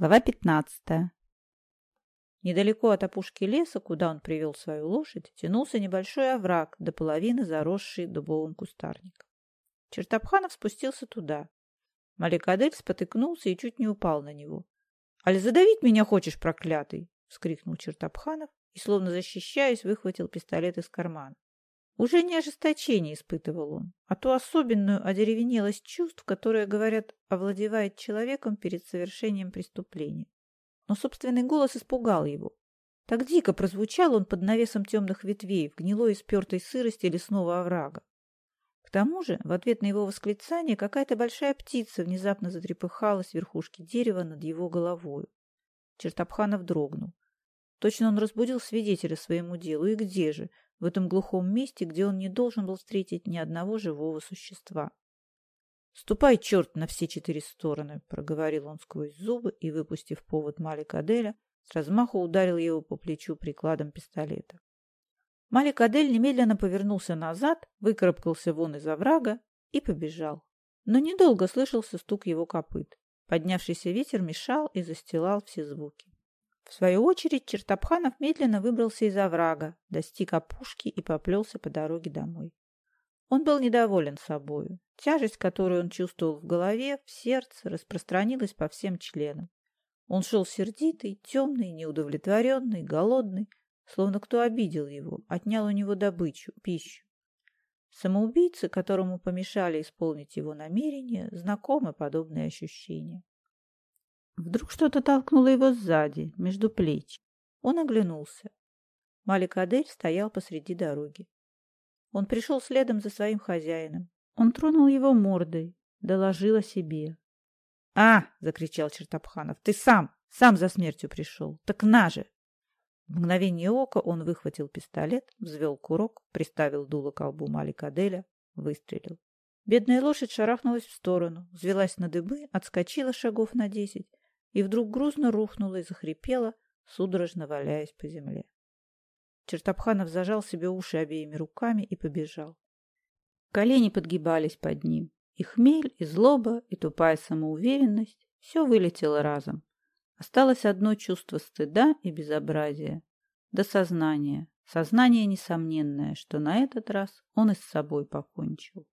Глава 15. Недалеко от опушки леса, куда он привел свою лошадь, тянулся небольшой овраг, до половины заросший дубовым кустарником. Чертопханов спустился туда. Маликадель спотыкнулся и чуть не упал на него. — Аль задавить меня хочешь, проклятый? — вскрикнул Чертопханов и, словно защищаясь, выхватил пистолет из кармана. Уже не ожесточение испытывал он, а ту особенную одеревенелость чувств, которая, говорят, овладевает человеком перед совершением преступления. Но собственный голос испугал его. Так дико прозвучал он под навесом темных ветвей в гнилой и спертой сырости лесного оврага. К тому же, в ответ на его восклицание, какая-то большая птица внезапно затрепыхалась с верхушки дерева над его головой. Чертопханов дрогнул. Точно он разбудил свидетеля своему делу. И где же? в этом глухом месте, где он не должен был встретить ни одного живого существа. «Ступай, черт, на все четыре стороны!» — проговорил он сквозь зубы и, выпустив повод Малик Аделя, с размаху ударил его по плечу прикладом пистолета. Малик Адель немедленно повернулся назад, выкарабкался вон из оврага и побежал. Но недолго слышался стук его копыт. Поднявшийся ветер мешал и застилал все звуки. В свою очередь Чертопханов медленно выбрался из оврага, достиг опушки и поплелся по дороге домой. Он был недоволен собою. Тяжесть, которую он чувствовал в голове, в сердце, распространилась по всем членам. Он шел сердитый, темный, неудовлетворенный, голодный, словно кто обидел его, отнял у него добычу, пищу. Самоубийце, которому помешали исполнить его намерение, знакомы подобные ощущения. Вдруг что-то толкнуло его сзади, между плеч. Он оглянулся. Малик Адель стоял посреди дороги. Он пришел следом за своим хозяином. Он тронул его мордой, доложил о себе. — А! — закричал Чертопханов. — Ты сам! Сам за смертью пришел! Так на же! В мгновение ока он выхватил пистолет, взвел курок, приставил дуло к колбу Малика Аделя, выстрелил. Бедная лошадь шарахнулась в сторону, взвелась на дыбы, отскочила шагов на десять и вдруг грузно рухнула и захрипела, судорожно валяясь по земле. Чертопханов зажал себе уши обеими руками и побежал. Колени подгибались под ним. И хмель, и злоба, и тупая самоуверенность — все вылетело разом. Осталось одно чувство стыда и безобразия. До сознания. Сознание несомненное, что на этот раз он и с собой покончил.